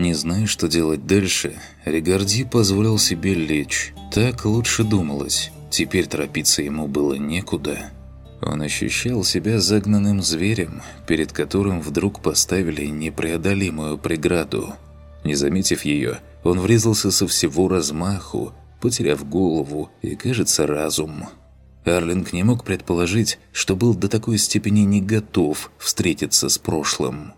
Не зная, что делать дальше, Ригарди позволил себе лечь. Так лучше думалось. Теперь торопиться ему было некуда. Он ощущал себя загнанным зверем, перед которым вдруг поставили непреодолимую преграду. Не заметив ее, он врезался со всего размаху, потеряв голову и, кажется, разум. Арлинг не мог предположить, что был до такой степени не готов встретиться с прошлым.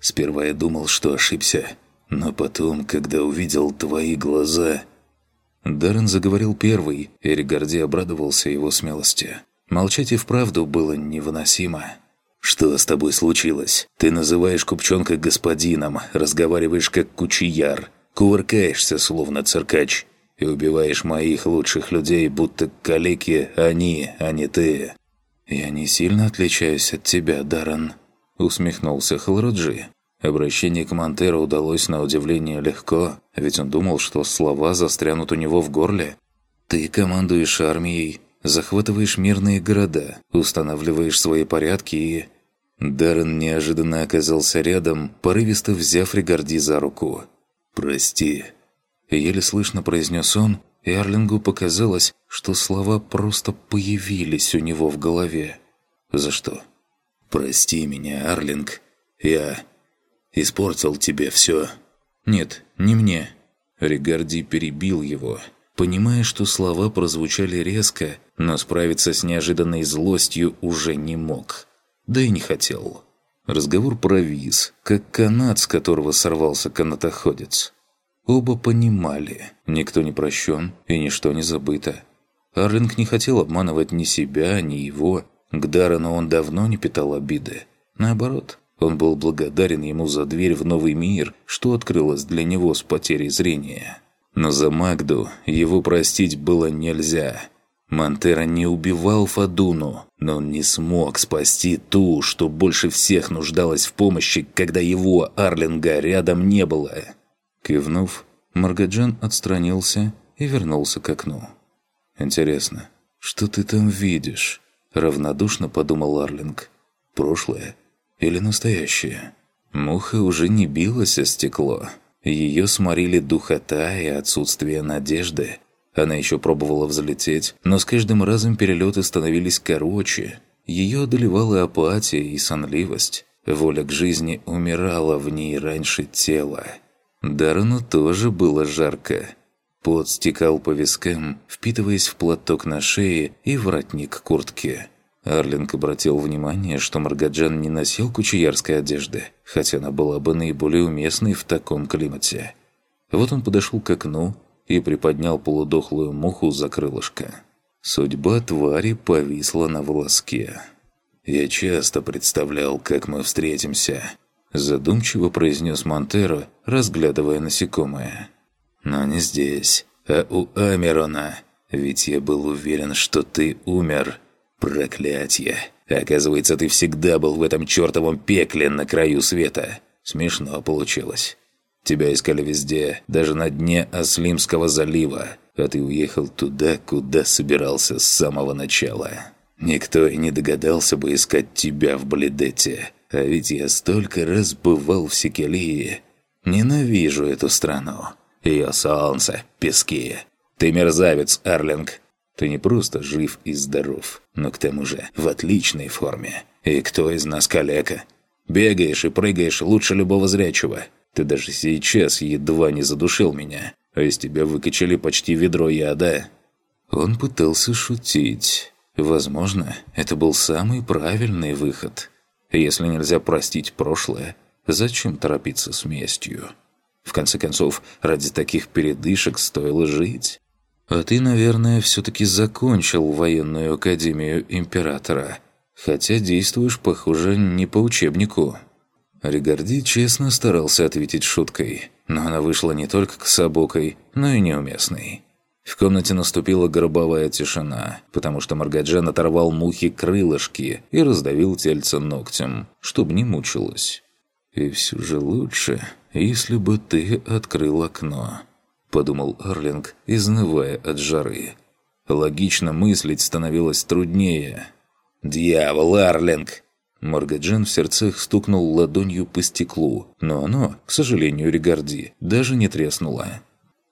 Сперва я думал, что ошибся, но потом, когда увидел твои глаза... Даррен заговорил первый, и Ригарди обрадовался его смелости. Молчать и вправду было невыносимо. «Что с тобой случилось? Ты называешь купчонка господином, разговариваешь как кучияр, кувыркаешься, словно циркач, и убиваешь моих лучших людей, будто калеки они, а не ты». «Я не сильно отличаюсь от тебя, Даррен», — усмехнулся Халроджи. Обращение к Монтеро удалось на удивление легко, ведь он думал, что слова застрянут у него в горле. «Ты командуешь армией, захватываешь мирные города, устанавливаешь свои порядки и...» Даррен неожиданно оказался рядом, порывисто взяв Ригарди за руку. «Прости». Еле слышно произнес он, и Арлингу показалось, что слова просто появились у него в голове. «За что?» «Прости меня, Арлинг. Я испортил тебе все». «Нет, не мне». Ригарди перебил его, понимая, что слова прозвучали резко, но справиться с неожиданной злостью уже не мог. Да и не хотел. Разговор провис, как канат, с которого сорвался канатоходец. Оба понимали, никто не прощен и ничто не забыто. Арлинг не хотел обманывать ни себя, ни его. К Даррену он давно не питал обиды. Наоборот, он был благодарен ему за дверь в новый мир, что открылась для него с потерей зрения. Но за Магду его простить было нельзя. Монтера не убивал Фадуну, но он не смог спасти ту, что больше всех нуждалась в помощи, когда его, Арлинга, рядом не было. Кивнув, Маргаджан отстранился и вернулся к окну. «Интересно, что ты там видишь?» – равнодушно подумал Арлинг. «Прошлое или настоящее?» Муха уже не билась о стекло. Ее сморили духота и отсутствие надежды. Она еще пробовала взлететь, но с каждым разом перелеты становились короче. Ее одолевала апатия и сонливость. Воля к жизни умирала в ней раньше тела. Даррену тоже было жарко. Пот стекал по вискам, впитываясь в платок на шее и воротник куртки. Арлинг обратил внимание, что Маргаджан не носил кучеярской одежды, хотя она была бы наиболее уместной в таком климате. Вот он подошел к окну и приподнял полудохлую муху за крылышко. Судьба твари повисла на волоске. «Я часто представлял, как мы встретимся», – задумчиво произнес Монтеро, разглядывая насекомое. «Но не здесь, а у Амерона, ведь я был уверен, что ты умер». Проклятье! Оказывается, ты всегда был в этом чертовом пекле на краю света. Смешно получилось. Тебя искали везде, даже на дне Аслимского залива, а ты уехал туда, куда собирался с самого начала. Никто и не догадался бы искать тебя в Бледете. А ведь я столько раз бывал в Секелии. Ненавижу эту страну. Ее солнце, пески. Ты мерзавец, Арлинг. Ты не просто жив и здоров, но к тому же в отличной форме. И кто из нас калека? Бегаешь и прыгаешь лучше любого зрячего. Ты даже сейчас едва не задушил меня, а из тебя выкачали почти ведро яда». Он пытался шутить. Возможно, это был самый правильный выход. Если нельзя простить прошлое, зачем торопиться с местью? В конце концов, ради таких передышек стоило жить. А ты, наверное, все-таки закончил военную академию Императора. Хотя действуешь, похоже, не по учебнику». Ригарди честно старался ответить шуткой, но она вышла не только кособокой, но и неуместной. В комнате наступила гробовая тишина, потому что Маргаджан оторвал мухи крылышки и раздавил тельце ногтем, чтобы не мучилось. «И все же лучше, если бы ты открыл окно», – подумал Арлинг, изнывая от жары. Логично мыслить становилось труднее. «Дьявол, Арлинг!» Маргаджан в сердцах стукнул ладонью по стеклу, но оно, к сожалению, Ригарди, даже не треснуло.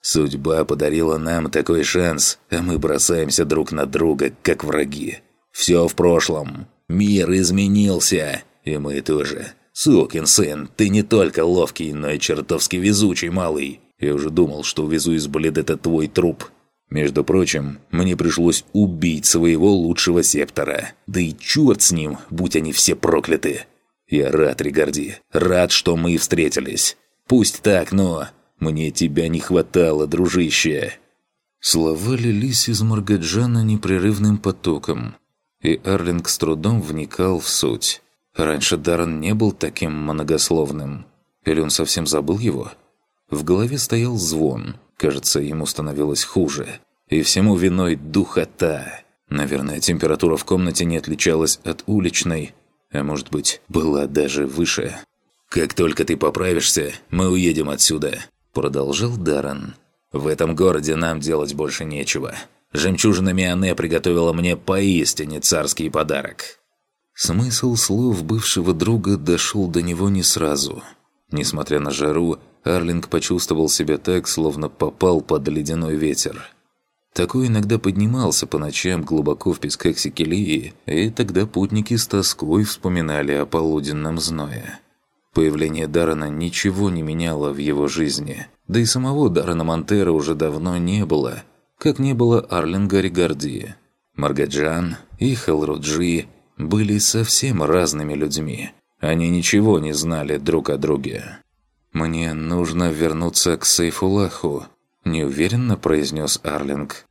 «Судьба подарила нам такой шанс, а мы бросаемся друг на друга, как враги. Все в прошлом. Мир изменился, и мы тоже. Сукин сын, ты не только ловкий, но и чертовски везучий малый. Я уже думал, что увезу из Болидета твой труп. Между прочим, мне пришлось убить своего лучшего септора. Да и черт с ним, будь они все прокляты. Я рад, Ригарди, рад, что мы встретились. Пусть так, но мне тебя не хватало, дружище». Слова лились из Маргаджана непрерывным потоком, и Арлинг с трудом вникал в суть. Раньше Даррен не был таким многословным. Или он совсем забыл его? В голове стоял звон. Кажется, ему становилось хуже. И всему виной духота. Наверное, температура в комнате не отличалась от уличной, а может быть, была даже выше. «Как только ты поправишься, мы уедем отсюда», – продолжил Даррен. «В этом городе нам делать больше нечего. Жемчужина Миане приготовила мне поистине царский подарок. Смысл слов бывшего друга дошел до него не сразу. Несмотря на жару, Арлинг почувствовал себя так, словно попал под ледяной ветер. Такой иногда поднимался по ночам глубоко в песках Секелии, и тогда путники с тоской вспоминали о полуденном зное. Появление Дарана ничего не меняло в его жизни, да и самого Дарана Монтера уже давно не было, как не было Арлинга Ригарди. Маргаджан и Халруджи были совсем разными людьми. Они ничего не знали друг о друге. «Мне нужно вернуться к Сейфулаху», – неуверенно произнес Арлинг.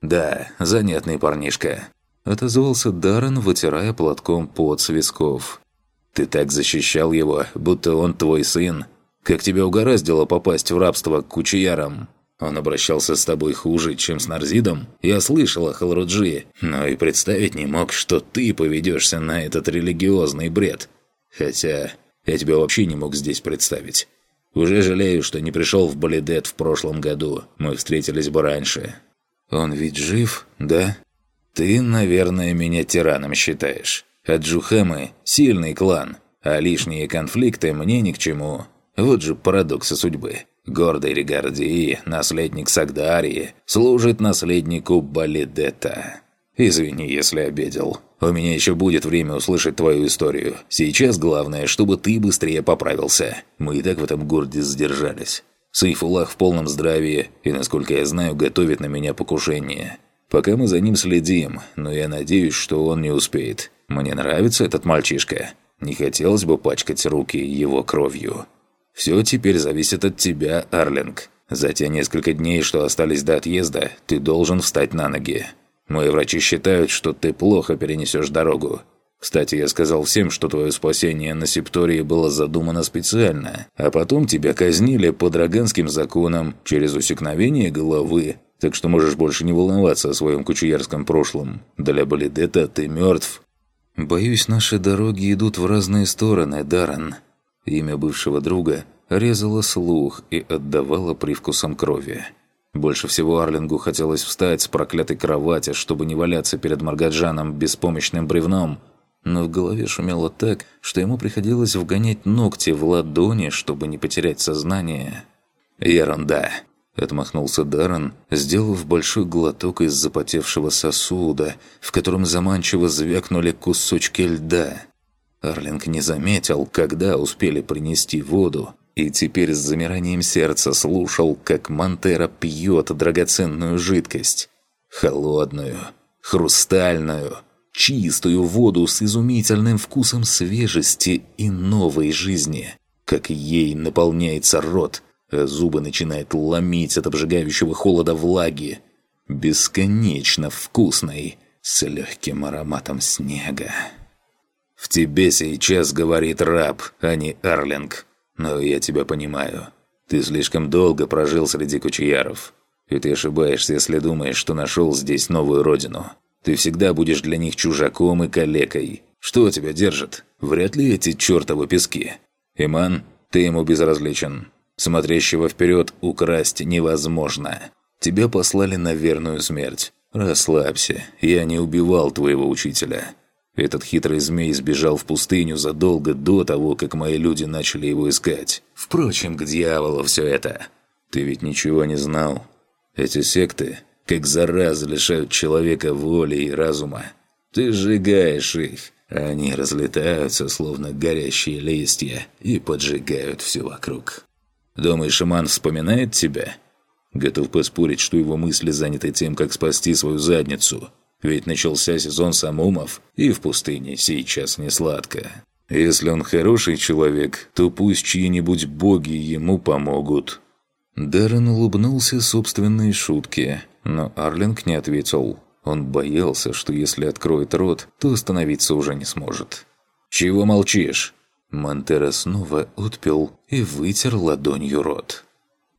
«Да, занятный парнишка», – отозвался Даррен, вытирая платком пот с висков. «Ты так защищал его, будто он твой сын. Как тебя угораздило попасть в рабство к кучиярам?» Он обращался с тобой хуже, чем с Нарзидом? Я слышал о Халруджи, но и представить не мог, что ты поведешься на этот религиозный бред. Хотя я тебя вообще не мог здесь представить. Уже жалею, что не пришел в Болидет в прошлом году. Мы встретились бы раньше. Он ведь жив, да? Ты, наверное, меня тираном считаешь. А Джухамы – сильный клан, а лишние конфликты мне ни к чему. Вот же парадоксы судьбы. Гордый Ригардии, наследник Сагдарии, служит наследнику Балидета. Извини, если обидел. У меня еще будет время услышать твою историю. Сейчас главное, чтобы ты быстрее поправился. Мы и так в этом городе задержались. Сейфулах в полном здравии и, насколько я знаю, готовит на меня покушение. Пока мы за ним следим, но я надеюсь, что он не успеет. Мне нравится этот мальчишка. Не хотелось бы пачкать руки его кровью. Все теперь зависит от тебя, Арлинг. За те несколько дней, что остались до отъезда, ты должен встать на ноги. Мои врачи считают, что ты плохо перенесешь дорогу. Кстати, я сказал всем, что твое спасение на Септории было задумано специально, а потом тебя казнили по драганским законам через усекновение головы, так что можешь больше не волноваться о своем кучуярском прошлом. Для Балидета ты мертв. Боюсь, наши дороги идут в разные стороны, Даррен. Имя бывшего друга резало слух и отдавало привкусом крови. Больше всего Арлингу хотелось встать с проклятой кровати, чтобы не валяться перед Маргаджаном беспомощным бревном, но в голове шумело так, что ему приходилось вгонять ногти в ладони, чтобы не потерять сознание. «Ерунда!» – отмахнулся Даррен, сделав большой глоток из запотевшего сосуда, в котором заманчиво звякнули кусочки льда – Арлинг не заметил, когда успели принести воду, и теперь с замиранием сердца слушал, как Монтера пьет драгоценную жидкость. Холодную, хрустальную, чистую воду с изумительным вкусом свежести и новой жизни. Как ей наполняется рот, а зубы начинает ломить от обжигающего холода влаги. Бесконечно вкусной, с легким ароматом снега. «В тебе сейчас говорит раб, а не Арлинг. Но я тебя понимаю. Ты слишком долго прожил среди кучияров. И ты ошибаешься, если думаешь, что нашел здесь новую родину. Ты всегда будешь для них чужаком и калекой. Что тебя держит? Вряд ли эти чертовы пески. Иман, ты ему безразличен. Смотрящего вперед украсть невозможно. Тебя послали на верную смерть. Расслабься, я не убивал твоего учителя. Этот хитрый змей сбежал в пустыню задолго до того, как мои люди начали его искать. Впрочем, к дьяволу все это. Ты ведь ничего не знал. Эти секты, как зараза, лишают человека воли и разума. Ты сжигаешь их, а они разлетаются, словно горящие листья, и поджигают все вокруг. Думаешь, шаман вспоминает тебя? Готов поспорить, что его мысли заняты тем, как спасти свою задницу. Ведь начался сезон самумов, и в пустыне сейчас не сладко. Если он хороший человек, то пусть чьи-нибудь боги ему помогут. Даррен улыбнулся собственной шутке, но Арлинг не ответил. Он боялся, что если откроет рот, то остановиться уже не сможет. «Чего молчишь?» Монтера снова отпил и вытер ладонью рот.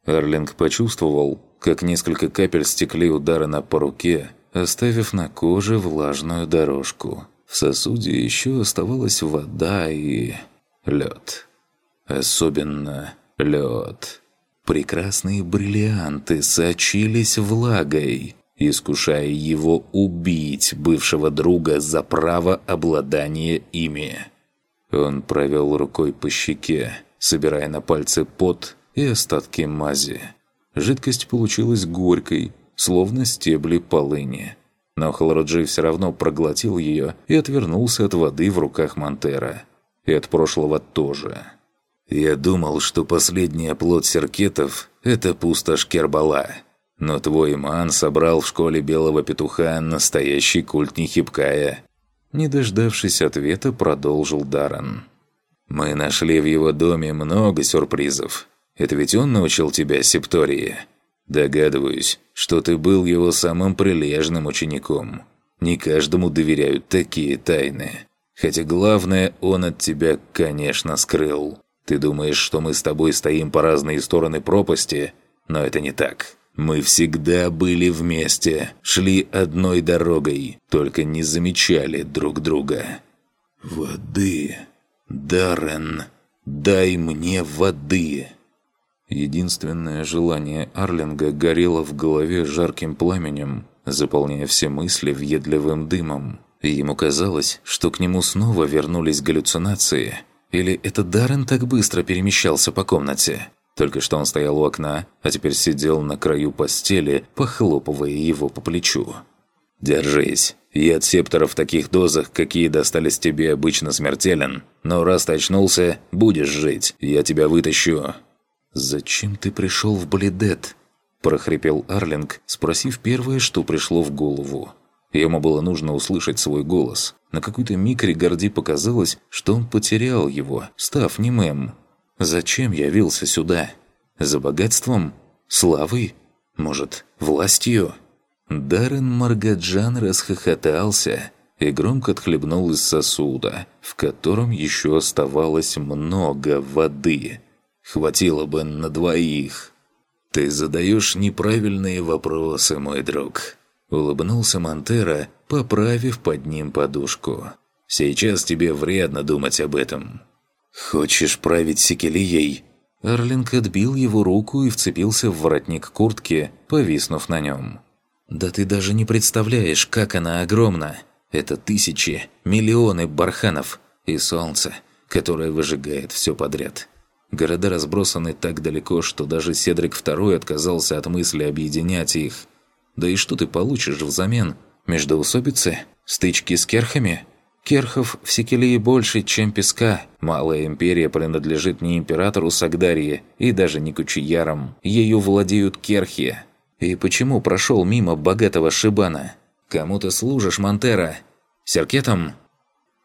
Арлинг почувствовал, как несколько капель стекли у Даррена по руке, оставив на коже влажную дорожку. В сосуде еще оставалась вода и... лед. Особенно лед. Прекрасные бриллианты сочились влагой, искушая его убить бывшего друга за право обладания ими. Он провел рукой по щеке, собирая на пальцы пот и остатки мази. Жидкость получилась горькой, словно стебли полыни. Но Халроджи все равно проглотил ее и отвернулся от воды в руках Монтера. И от прошлого тоже. «Я думал, что последняя плод серкетов – это пустошь Кербала. Но твой иман собрал в школе Белого Петуха настоящий культ Нехипкая». Не дождавшись ответа, продолжил Даран. «Мы нашли в его доме много сюрпризов. Это ведь он научил тебя септории. Догадываюсь, что ты был его самым прилежным учеником. Не каждому доверяют такие тайны. Хотя главное он от тебя, конечно, скрыл. Ты думаешь, что мы с тобой стоим по разные стороны пропасти, но это не так. Мы всегда были вместе, шли одной дорогой, только не замечали друг друга. Воды. Даррен, дай мне воды. Единственное желание Арлинга горело в голове жарким пламенем, заполняя все мысли въедливым дымом. Ему казалось, что к нему снова вернулись галлюцинации. Или это Даррен так быстро перемещался по комнате? Только что он стоял у окна, а теперь сидел на краю постели, похлопывая его по плечу. «Держись. Яд септора в таких дозах, какие достались тебе, обычно смертелен. Но раз ты очнулся, будешь жить. Я тебя вытащу. «Зачем ты пришел в Бледет?» – прохрипел Арлинг, спросив первое, что пришло в голову. Ему было нужно услышать свой голос. На какой-то миг Ригарди показалось, что он потерял его, став немым. «Зачем явился сюда? За богатством? Славой? Может, властью?» Даррен Маргаджан расхохотался и громко отхлебнул из сосуда, в котором еще оставалось много воды – Хватило бы на двоих. Ты задаешь неправильные вопросы, мой друг. Улыбнулся Монтера, поправив под ним подушку. Сейчас тебе вредно думать об этом. Хочешь править Секелией? Арлинг отбил его руку и вцепился в воротник куртки, повиснув на нем. «Да ты даже не представляешь, как она огромна! Это тысячи, миллионы барханов и солнце, которое выжигает все подряд. Города разбросаны так далеко, что даже Седрик II отказался от мысли объединять их. Да и что ты получишь взамен? Междоусобицы? Стычки с керхами? Керхов в Секелии больше, чем песка. Малая империя принадлежит не императору Сагдарии и даже не кучиярам. Ею владеют керхи. И почему прошел мимо богатого Шибана? Кому ты служишь, Монтера? Серкетом?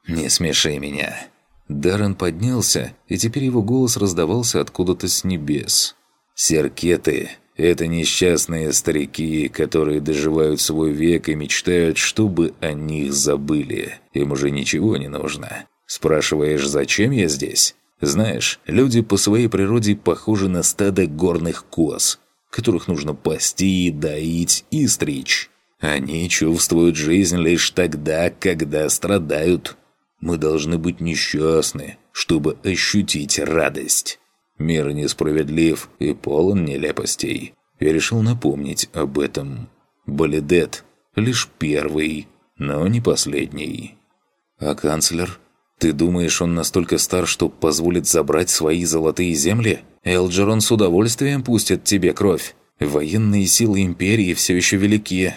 Не смеши меня. Даррен поднялся, и теперь его голос раздавался откуда-то с небес. «Серкеты – это несчастные старики, которые доживают свой век и мечтают, чтобы о них забыли. Им уже ничего не нужно. Спрашиваешь, зачем я здесь? Знаешь, люди по своей природе похожи на стадо горных коз, которых нужно пасти, доить и стричь. Они чувствуют жизнь лишь тогда, когда страдают». Мы должны быть несчастны, чтобы ощутить радость. Мир несправедлив и полон нелепостей. Я решил напомнить об этом. Балидет – лишь первый, но не последний. А канцлер? Ты думаешь, он настолько стар, что позволит забрать свои золотые земли? Элджерон с удовольствием пустит тебе кровь. Военные силы Империи все еще велики.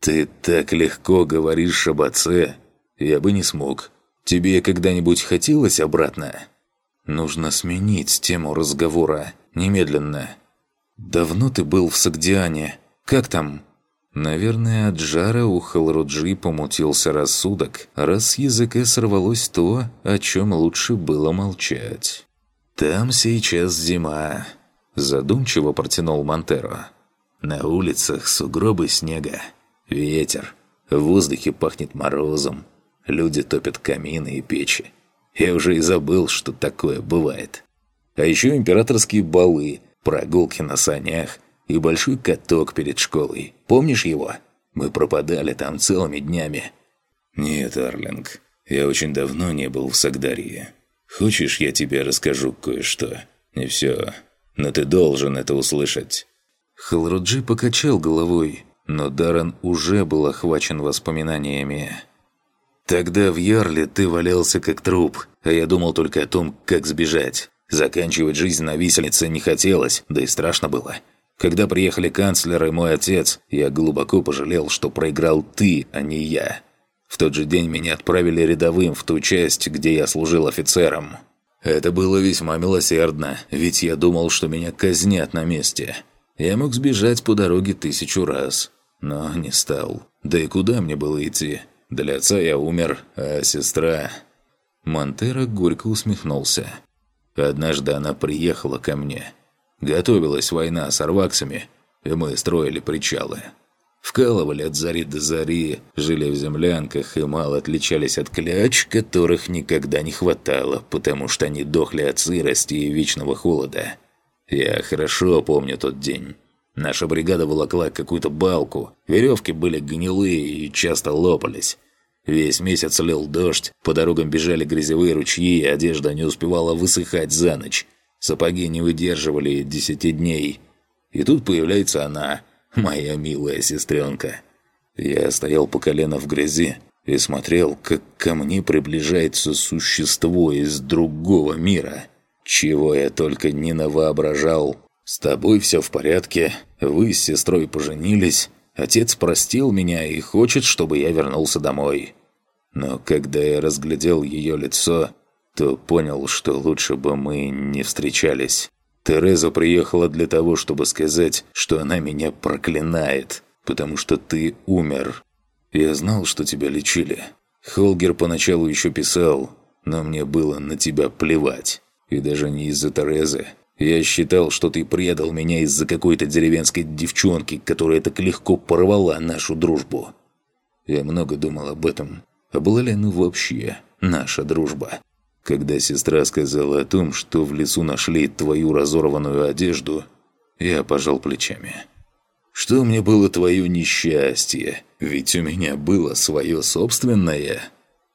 Ты так легко говоришь об отце. Я бы не смог. Тебе когда-нибудь хотелось обратно? Нужно сменить тему разговора. Немедленно. Давно ты был в Сагдиане. Как там? Наверное, от жара у Халруджи помутился рассудок, раз с языка сорвалось то, о чем лучше было молчать. «Там сейчас зима», – задумчиво протянул Монтеро. «На улицах сугробы снега, ветер, в воздухе пахнет морозом, люди топят камины и печи. Я уже и забыл, что такое бывает. А еще императорские балы, прогулки на санях – и большой каток перед школой. Помнишь его? Мы пропадали там целыми днями». «Нет, Арлинг, я очень давно не был в Сагдарии. Хочешь, я тебе расскажу кое-что? Не все, но ты должен это услышать». Халруджи покачал головой, но Даррен уже был охвачен воспоминаниями. «Тогда в Ярле ты валялся как труп, а я думал только о том, как сбежать. Заканчивать жизнь на висельнице не хотелось, да и страшно было. Когда приехали канцлер и мой отец, я глубоко пожалел, что проиграл ты, а не я. В тот же день меня отправили рядовым в ту часть, где я служил офицером. Это было весьма милосердно, ведь я думал, что меня казнят на месте. Я мог сбежать по дороге тысячу раз, но не стал. Да и куда мне было идти? Для отца я умер, а сестра... Монтера горько усмехнулся. Однажды она приехала ко мне – Готовилась война с арваксами, и мы строили причалы. Вкалывали от зари до зари, жили в землянках и мало отличались от кляч, которых никогда не хватало, потому что они дохли от сырости и вечного холода. Я хорошо помню тот день. Наша бригада волокла какую-то балку, веревки были гнилые и часто лопались. Весь месяц лил дождь, по дорогам бежали грязевые ручьи, одежда не успевала высыхать за ночь. Сапоги не выдерживали десяти дней. И тут появляется она, моя милая сестренка. Я стоял по колено в грязи и смотрел, как ко мне приближается существо из другого мира. Чего я только не навоображал. С тобой все в порядке, вы с сестрой поженились, отец простил меня и хочет, чтобы я вернулся домой. Но когда я разглядел ее лицо, то понял, что лучше бы мы не встречались. Тереза приехала для того, чтобы сказать, что она меня проклинает, потому что ты умер. Я знал, что тебя лечили. Холгер поначалу еще писал, но мне было на тебя плевать. И даже не из-за Терезы. Я считал, что ты предал меня из-за какой-то деревенской девчонки, которая так легко порвала нашу дружбу. Я много думал об этом. А была ли она вообще наша дружба? Когда сестра сказала о том, что в лесу нашли твою разорванную одежду, я пожал плечами. Что мне было твое несчастье? Ведь у меня было свое собственное.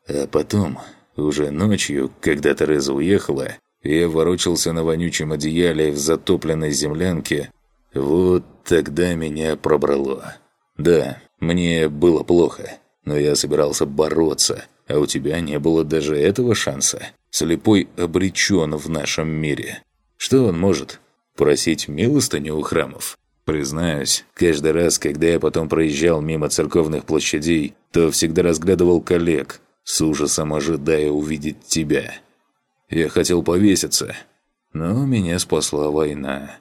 А потом, уже ночью, когда Тереза уехала, я ворочался на вонючем одеяле в затопленной землянке. Вот тогда меня пробрало. Да, мне было плохо, но я собирался бороться, а у тебя не было даже этого шанса. Слепой обречен в нашем мире. Что он может? Просить милостыню у храмов? Признаюсь, каждый раз, когда я потом проезжал мимо церковных площадей, то всегда разглядывал коллег, с ужасом ожидая увидеть тебя. Я хотел повеситься, но меня спасла война.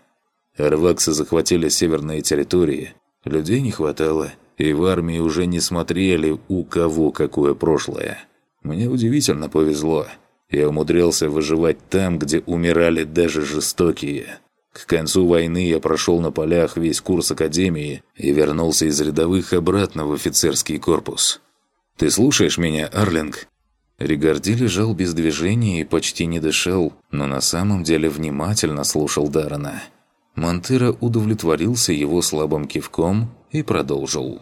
Арваксы захватили северные территории, людей не хватало, и в армии уже не смотрели, у кого какое прошлое. Мне удивительно повезло – я умудрился выживать там, где умирали даже жестокие. К концу войны я прошел на полях весь курс академии и вернулся из рядовых обратно в офицерский корпус. «Ты слушаешь меня, Арлинг?» Ригарди лежал без движения и почти не дышал, но на самом деле внимательно слушал Дарана. Монтера удовлетворился его слабым кивком и продолжил.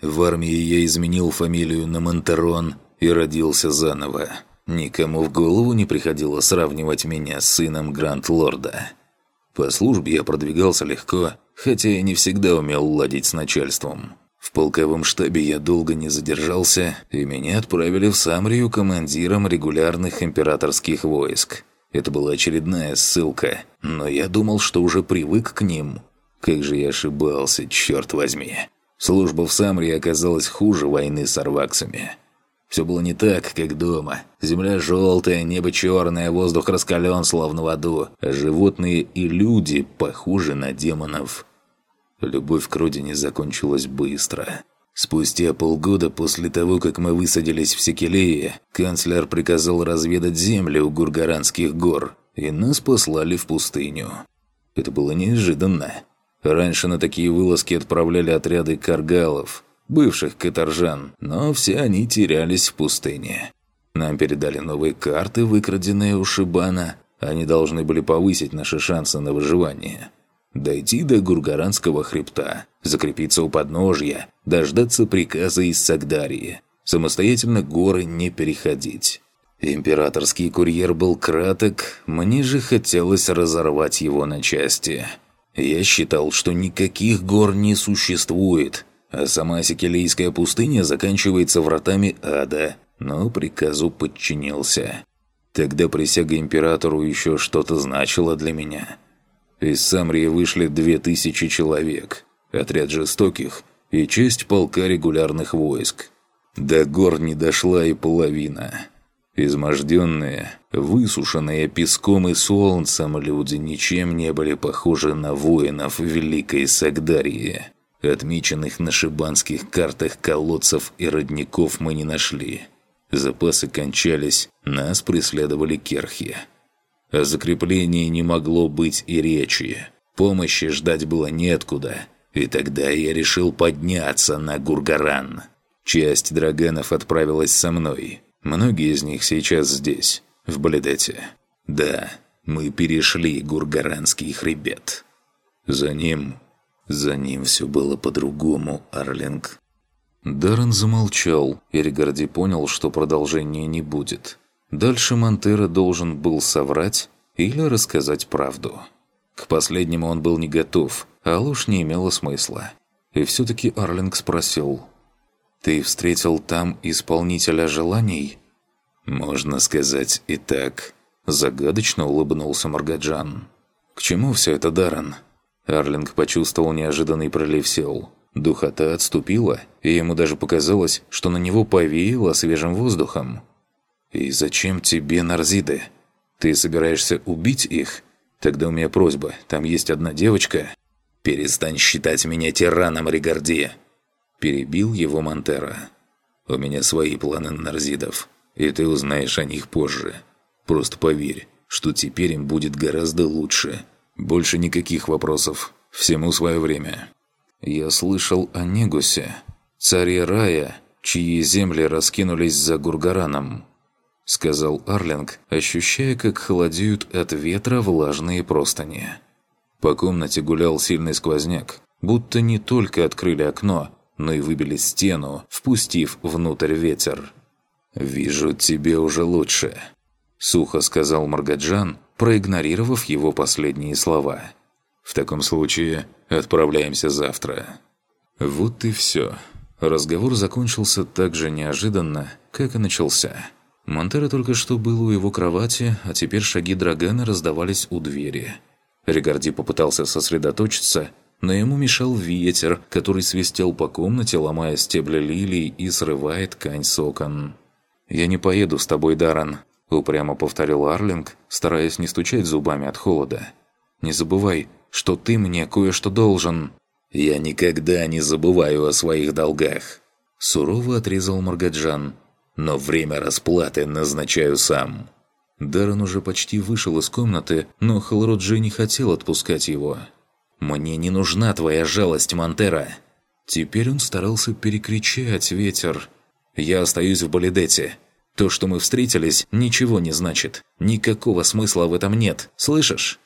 «В армии я изменил фамилию на Монтерон и родился заново. Никому в голову не приходило сравнивать меня с сыном Гранд-Лорда. По службе я продвигался легко, хотя и не всегда умел ладить с начальством. В полковом штабе я долго не задержался, и меня отправили в Самрию командиром регулярных императорских войск. Это была очередная ссылка, но я думал, что уже привык к ним. Как же я ошибался, черт возьми. Служба в Самрии оказалась хуже войны с арваксами. Все было не так, как дома. Земля желтая, небо черное, воздух раскален, словно в аду, а животные и люди похожи на демонов. Любовь к родине закончилась быстро. Спустя полгода после того, как мы высадились в Секелее, канцлер приказал разведать землю у Гургаранских гор, и нас послали в пустыню. Это было неожиданно. Раньше на такие вылазки отправляли отряды каргалов, бывших каторжан, но все они терялись в пустыне. Нам передали новые карты, выкраденные у Шибана. Они должны были повысить наши шансы на выживание дойти до Гургаранского хребта, закрепиться у подножья, дождаться приказа из Сагдарии, самостоятельно горы не переходить. Императорский курьер был краток, мне же хотелось разорвать его на части. Я считал, что никаких гор не существует, а сама Секелийская пустыня заканчивается вратами ада, но приказу подчинился. Тогда присяга императору еще что-то значила для меня – из Самрии вышли две тысячи человек, отряд жестоких и часть полка регулярных войск. До гор не дошла и половина. Изможденные, высушенные песком и солнцем люди ничем не были похожи на воинов Великой Сагдарии. Отмеченных на шибанских картах колодцев и родников мы не нашли. Запасы кончались, нас преследовали керхи. О закреплении не могло быть и речи. Помощи ждать было неоткуда. И тогда я решил подняться на Гургаран. Часть драганов отправилась со мной. Многие из них сейчас здесь, в Балидете. Да, мы перешли Гургаранский хребет. За ним... За ним все было по-другому, Арлинг. Даррен замолчал, и Ригарди понял, что продолжения не будет. Дальше Монтера должен был соврать или рассказать правду. К последнему он был не готов, а ложь не имела смысла. И все-таки Арлинг спросил. «Ты встретил там исполнителя желаний?» «Можно сказать и так», – загадочно улыбнулся Маргаджан. «К чему все это, Даррен?» Арлинг почувствовал неожиданный прилив сил. Духота отступила, и ему даже показалось, что на него повеяло свежим воздухом. «И зачем тебе Нарзиды? Ты собираешься убить их? Тогда у меня просьба, там есть одна девочка...» «Перестань считать меня тираном, Ригарди!» Перебил его Монтера. «У меня свои планы на Нарзидов, и ты узнаешь о них позже. Просто поверь, что теперь им будет гораздо лучше. Больше никаких вопросов. Всему свое время». Я слышал о Негусе, царе рая, чьи земли раскинулись за Гургараном сказал Арлинг, ощущая, как холодеют от ветра влажные простыни. По комнате гулял сильный сквозняк, будто не только открыли окно, но и выбили стену, впустив внутрь ветер. «Вижу, тебе уже лучше», – сухо сказал Маргаджан, проигнорировав его последние слова. «В таком случае отправляемся завтра». Вот и все. Разговор закончился так же неожиданно, как и начался. Монтера только что был у его кровати, а теперь шаги Драгана раздавались у двери. Ригарди попытался сосредоточиться, но ему мешал ветер, который свистел по комнате, ломая стебли лилий и срывая ткань с окон. «Я не поеду с тобой, Даран», – упрямо повторил Арлинг, стараясь не стучать зубами от холода. «Не забывай, что ты мне кое-что должен». «Я никогда не забываю о своих долгах», – сурово отрезал Маргаджан но время расплаты назначаю сам». Даррен уже почти вышел из комнаты, но Халроджи не хотел отпускать его. «Мне не нужна твоя жалость, Монтера!» Теперь он старался перекричать ветер. «Я остаюсь в Болидете. То, что мы встретились, ничего не значит. Никакого смысла в этом нет, слышишь?»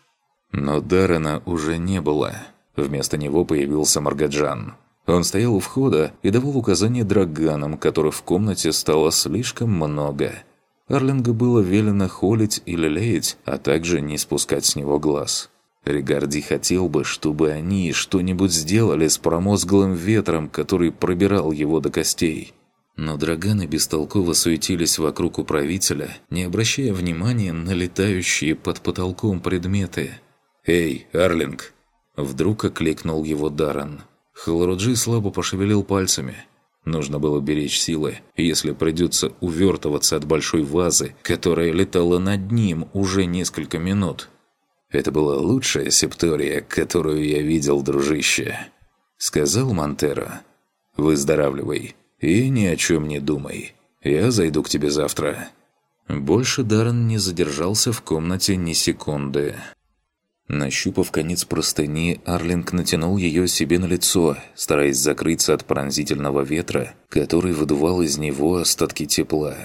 Но Даррена уже не было. Вместо него появился Маргаджан. Он стоял у входа и давал указания драганам, которых в комнате стало слишком много. Арлинга было велено холить или леять, а также не спускать с него глаз. Ригарди хотел бы, чтобы они что-нибудь сделали с промозглым ветром, который пробирал его до костей. Но драганы бестолково суетились вокруг управителя, не обращая внимания на летающие под потолком предметы. «Эй, Арлинг!» Вдруг окликнул его Даррен. Халруджи слабо пошевелил пальцами. Нужно было беречь силы, если придется увертываться от большой вазы, которая летала над ним уже несколько минут. «Это была лучшая септория, которую я видел, дружище», — сказал Монтеро. «Выздоравливай и ни о чем не думай. Я зайду к тебе завтра». Больше Даррен не задержался в комнате ни секунды. Нащупав конец простыни, Арлинг натянул ее себе на лицо, стараясь закрыться от пронзительного ветра, который выдувал из него остатки тепла.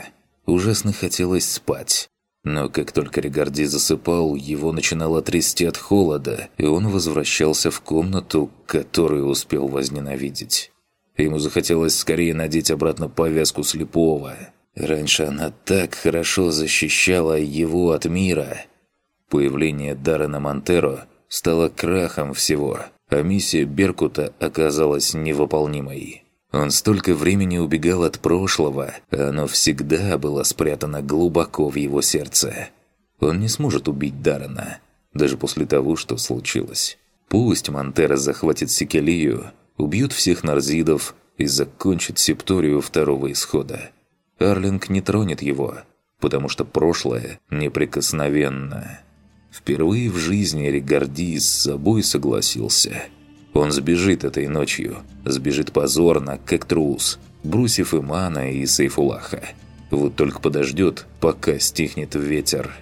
Ужасно хотелось спать. Но как только Регарди засыпал, его начинало трясти от холода, и он возвращался в комнату, которую успел возненавидеть. Ему захотелось скорее надеть обратно повязку слепого. Раньше она так хорошо защищала его от мира. Появление Даррена Монтеро стало крахом всего, а миссия Беркута оказалась невыполнимой. Он столько времени убегал от прошлого, а оно всегда было спрятано глубоко в его сердце. Он не сможет убить Даррена, даже после того, что случилось. Пусть Монтера захватит Секелию, убьют всех нарзидов и закончит септорию второго исхода. Арлинг не тронет его, потому что прошлое неприкосновенно. Впервые в жизни Ригарди с собой согласился – он сбежит этой ночью. Сбежит позорно, как трус, бросив Имана и Сейфулаха. Вот только подождет, пока стихнет ветер.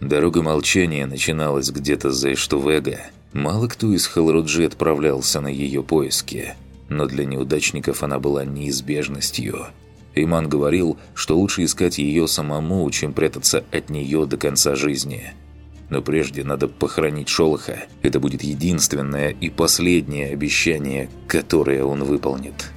Дорога молчания начиналась где-то за Эштувега. Мало кто из Халруджи отправлялся на ее поиски. Но для неудачников она была неизбежностью. Иман говорил, что лучше искать ее самому, чем прятаться от нее до конца жизни – но прежде надо похоронить Шолоха. Это будет единственное и последнее обещание, которое он выполнит.